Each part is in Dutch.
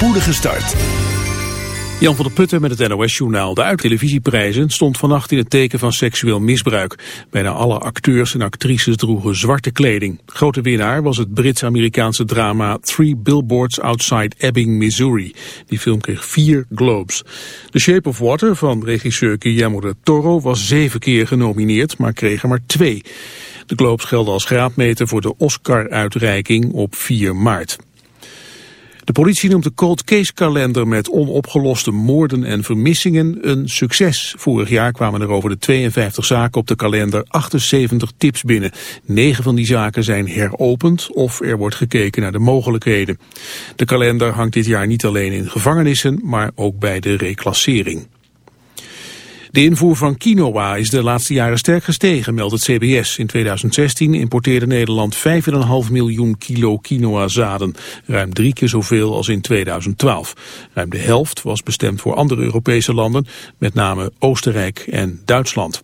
spoedige start. Jan van der Putten met het NOS-journaal. De uit-televisieprijzen stond vannacht in het teken van seksueel misbruik. Bijna alle acteurs en actrices droegen zwarte kleding. Grote winnaar was het Brits-Amerikaanse drama Three Billboards Outside Ebbing, Missouri. Die film kreeg vier Globes. The Shape of Water van regisseur Guillermo del Toro was zeven keer genomineerd, maar kreeg er maar twee. De Globes gelden als graadmeter voor de Oscar-uitreiking op 4 maart. De politie noemt de cold case kalender met onopgeloste moorden en vermissingen een succes. Vorig jaar kwamen er over de 52 zaken op de kalender 78 tips binnen. 9 van die zaken zijn heropend of er wordt gekeken naar de mogelijkheden. De kalender hangt dit jaar niet alleen in gevangenissen, maar ook bij de reclassering. De invoer van quinoa is de laatste jaren sterk gestegen, meldt het CBS. In 2016 importeerde Nederland 5,5 miljoen kilo quinoa-zaden. Ruim drie keer zoveel als in 2012. Ruim de helft was bestemd voor andere Europese landen, met name Oostenrijk en Duitsland.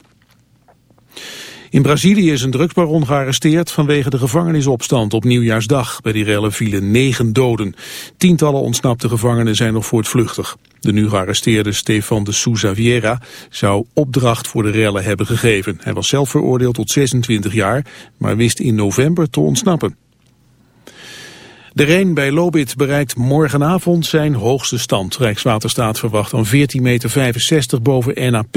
In Brazilië is een drugsbaron gearresteerd vanwege de gevangenisopstand op nieuwjaarsdag. Bij die rellen vielen negen doden. Tientallen ontsnapte gevangenen zijn nog voortvluchtig. De nu gearresteerde Stefan de Souza Vieira zou opdracht voor de rellen hebben gegeven. Hij was zelf veroordeeld tot 26 jaar, maar wist in november te ontsnappen. De Rijn bij Lobit bereikt morgenavond zijn hoogste stand. Rijkswaterstaat verwacht dan 14,65 meter boven NAP.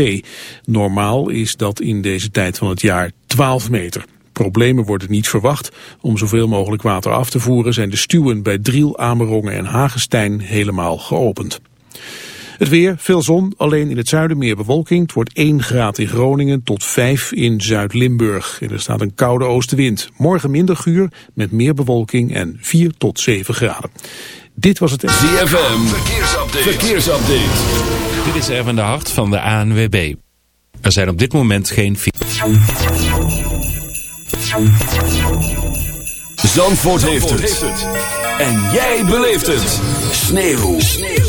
Normaal is dat in deze tijd van het jaar 12 meter. Problemen worden niet verwacht. Om zoveel mogelijk water af te voeren zijn de stuwen bij Driel, Amerongen en Hagestein helemaal geopend. Het weer, veel zon, alleen in het zuiden meer bewolking. Het wordt 1 graad in Groningen tot 5 in Zuid-Limburg. En er staat een koude oostenwind. Morgen minder guur, met meer bewolking en 4 tot 7 graden. Dit was het... ZFM, verkeersupdate. verkeersupdate. Dit is even de hart van de ANWB. Er zijn op dit moment geen... Zandvoort, heeft, het. En jij beleeft het. Sneeuw. Sneeuw.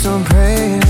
keeps on praying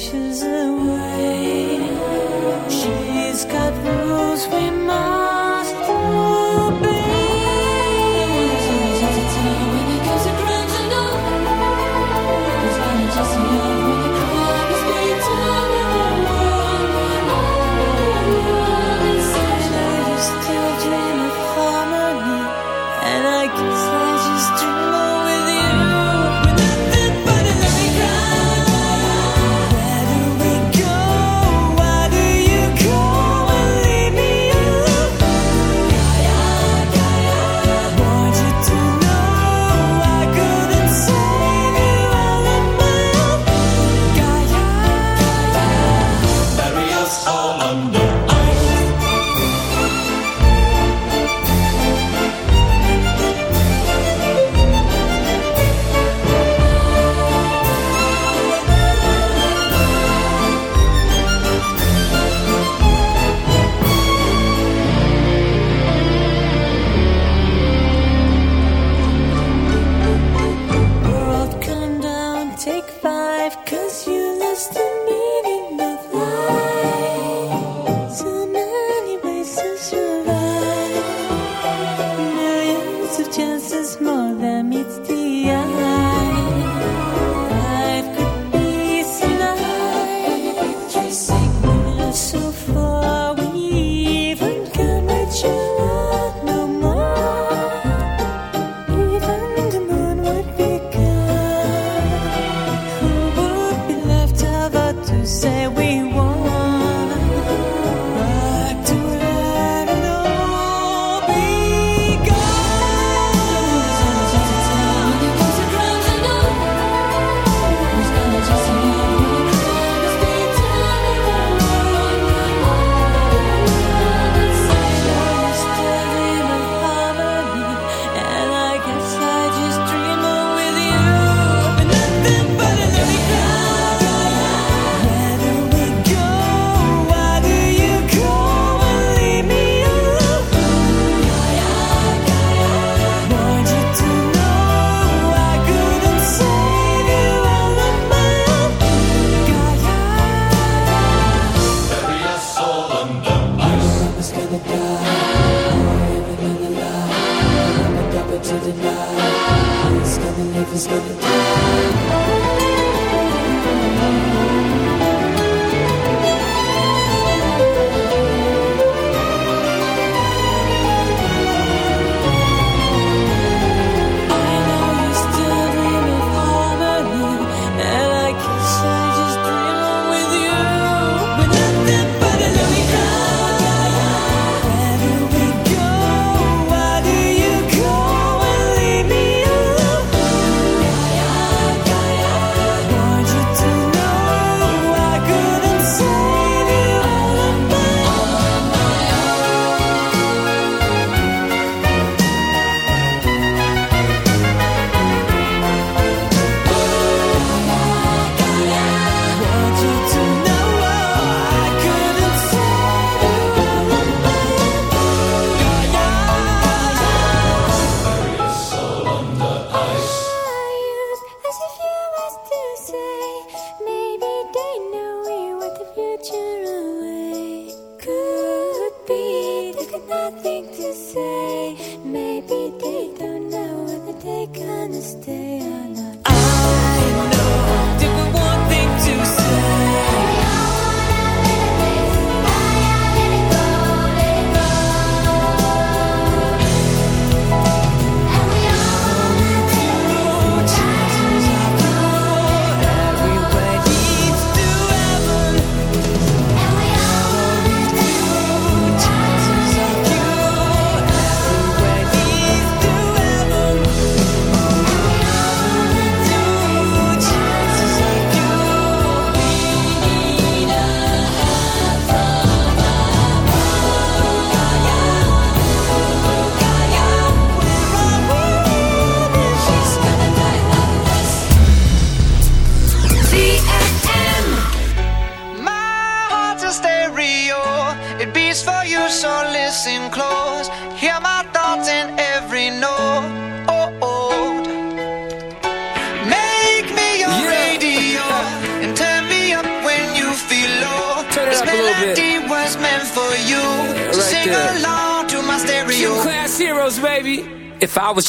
She's a.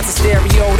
heart's a stereo,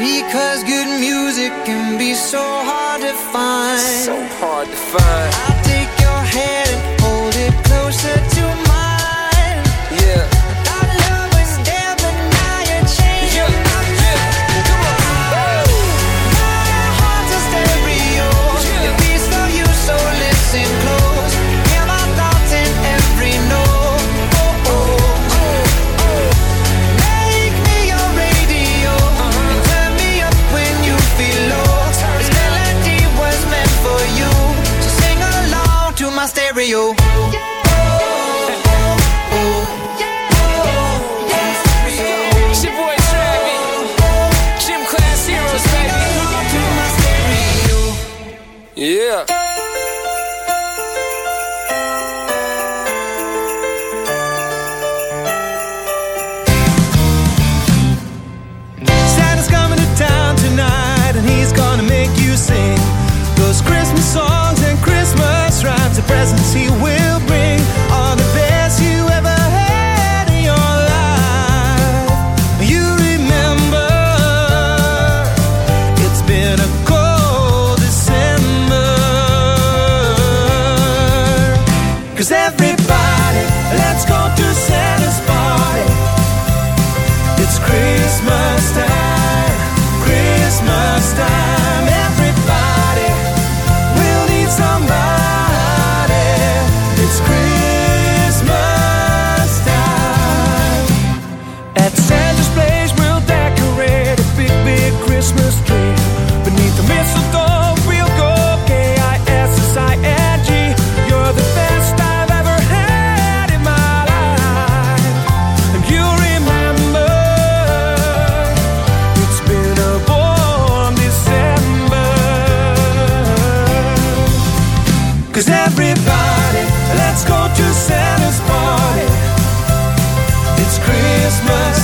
Because good music can be so hard to find. So hard to find. I'll take your hand